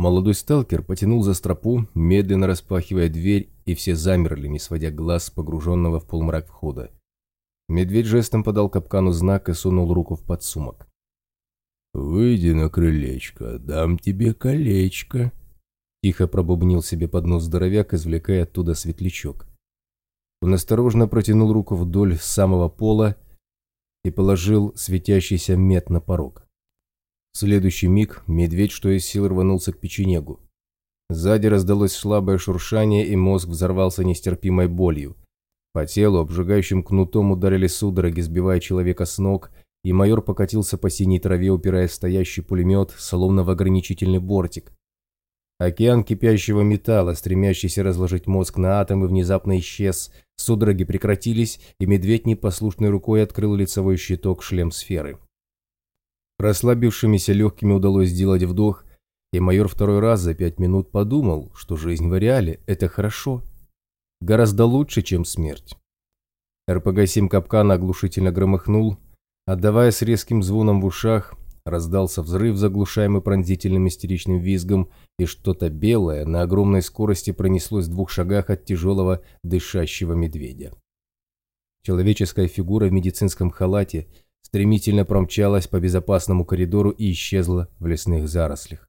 Молодой сталкер потянул за стропу, медленно распахивая дверь, и все замерли, не сводя глаз с погруженного в полумрак входа. Медведь жестом подал капкану знак и сунул руку в подсумок. «Выйди на крылечко, дам тебе колечко», — тихо пробубнил себе под нос здоровяк, извлекая оттуда светлячок. Он осторожно протянул руку вдоль самого пола и положил светящийся мед на порог. В следующий миг медведь, что из сил, рванулся к печенегу. Сзади раздалось слабое шуршание, и мозг взорвался нестерпимой болью. По телу обжигающим кнутом ударили судороги, сбивая человека с ног, и майор покатился по синей траве, упираясь в стоящий пулемет, словно в ограничительный бортик. Океан кипящего металла, стремящийся разложить мозг на атомы, внезапно исчез, судороги прекратились, и медведь непослушной рукой открыл лицевой щиток шлем сферы. Расслабившимися легкими удалось сделать вдох, и майор второй раз за пять минут подумал, что жизнь в реале – это хорошо. Гораздо лучше, чем смерть. РПГ-7 капкана оглушительно громыхнул, отдавая с резким звоном в ушах, раздался взрыв, заглушаемый пронзительным истеричным визгом, и что-то белое на огромной скорости пронеслось в двух шагах от тяжелого дышащего медведя. Человеческая фигура в медицинском халате – стремительно промчалась по безопасному коридору и исчезла в лесных зарослях.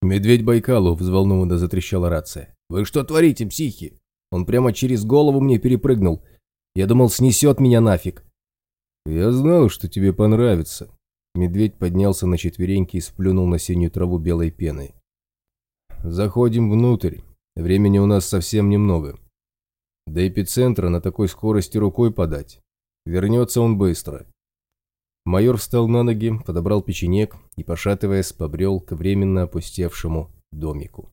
«Медведь Байкалу!» – взволнованно затрещала рация. «Вы что творите, психи? Он прямо через голову мне перепрыгнул. Я думал, снесет меня нафиг». «Я знал, что тебе понравится». Медведь поднялся на четвереньки и сплюнул на синюю траву белой пеной. «Заходим внутрь. Времени у нас совсем немного. До эпицентра на такой скорости рукой подать. Вернется он быстро. Майор встал на ноги, подобрал печенек и, пошатываясь, побрел к временно опустевшему домику.